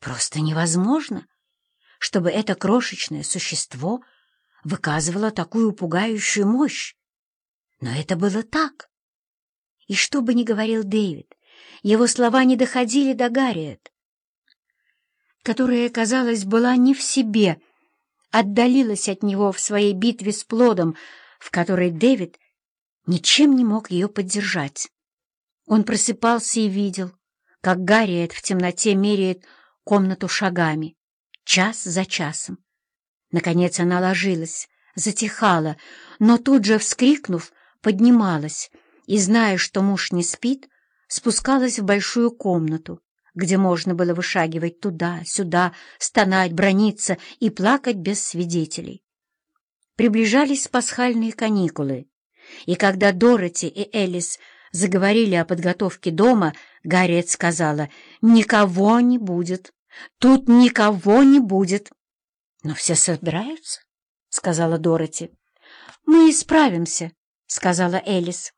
Просто невозможно, чтобы это крошечное существо выказывало такую пугающую мощь. Но это было так. И что бы ни говорил Дэвид, его слова не доходили до Гарриет, которая, казалось, была не в себе, отдалилась от него в своей битве с плодом, в которой Дэвид ничем не мог ее поддержать. Он просыпался и видел, как Гарриет в темноте меряет комнату шагами, час за часом. Наконец она ложилась, затихала, но тут же, вскрикнув, поднималась и, зная, что муж не спит, спускалась в большую комнату, где можно было вышагивать туда-сюда, стонать, брониться и плакать без свидетелей. Приближались пасхальные каникулы, и когда Дороти и Элис заговорили о подготовке дома, Гарриет сказала, «Никого не будет, тут никого не будет». «Но все собираются», — сказала Дороти. «Мы исправимся», — сказала Элис.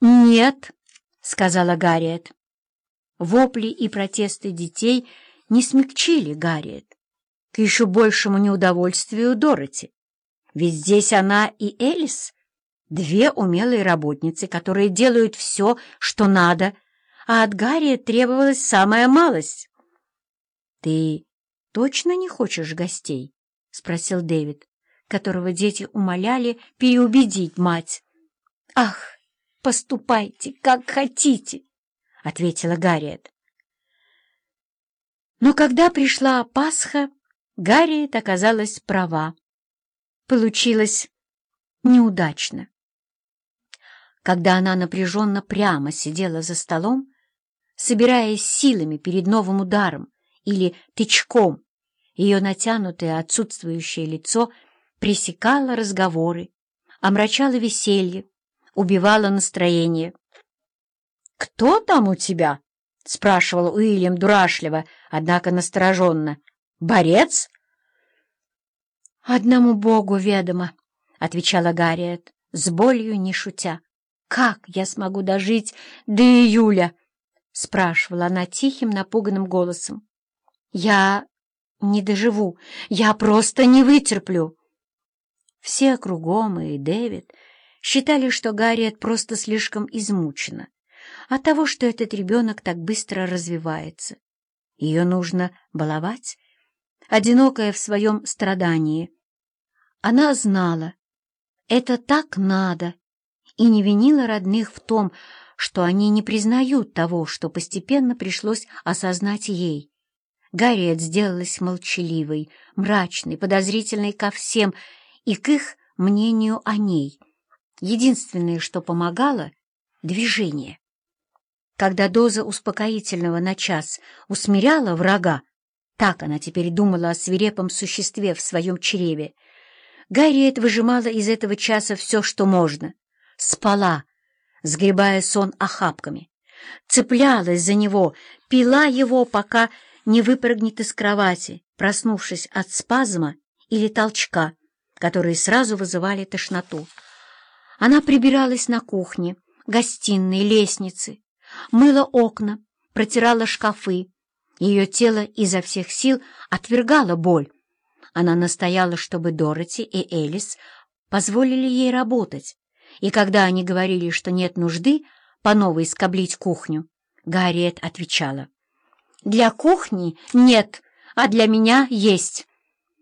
«Нет», — сказала Гарриет. Вопли и протесты детей не смягчили Гарриет к еще большему неудовольствию Дороти. Ведь здесь она и Элис — две умелые работницы, которые делают все, что надо, а от Гарриет требовалась самая малость. — Ты точно не хочешь гостей? — спросил Дэвид, которого дети умоляли переубедить мать. — Ах, поступайте, как хотите! — ответила Гарриет. Но когда пришла Пасха, Гарриет оказалась права. Получилось неудачно. Когда она напряженно прямо сидела за столом, собираясь силами перед новым ударом или тычком, ее натянутое отсутствующее лицо пресекало разговоры, омрачало веселье, убивало настроение. «Кто там у тебя?» — спрашивал Уильям дурашливо, однако настороженно. «Борец?» «Одному Богу ведомо», — отвечала Гарриет, с болью не шутя. «Как я смогу дожить до июля?» — спрашивала она тихим, напуганным голосом. «Я не доживу, я просто не вытерплю». Все кругом и Дэвид считали, что Гарриет просто слишком измучена от того, что этот ребенок так быстро развивается. Ее нужно баловать, одинокая в своем страдании. Она знала, это так надо, и не винила родных в том, что они не признают того, что постепенно пришлось осознать ей. Гарриет сделалась молчаливой, мрачной, подозрительной ко всем и к их мнению о ней. Единственное, что помогало — движение. Когда доза успокоительного на час усмиряла врага, так она теперь думала о свирепом существе в своем чреве, Гарриет выжимала из этого часа все, что можно. Спала, сгребая сон охапками, цеплялась за него, пила его, пока не выпрыгнет из кровати, проснувшись от спазма или толчка, которые сразу вызывали тошноту. Она прибиралась на кухне, гостиной, лестнице, мыла окна, протирала шкафы. Ее тело изо всех сил отвергало боль. Она настояла, чтобы Дороти и Элис позволили ей работать, и когда они говорили, что нет нужды по новой скоблить кухню, Гарриет отвечала, «Для кухни нет, а для меня есть».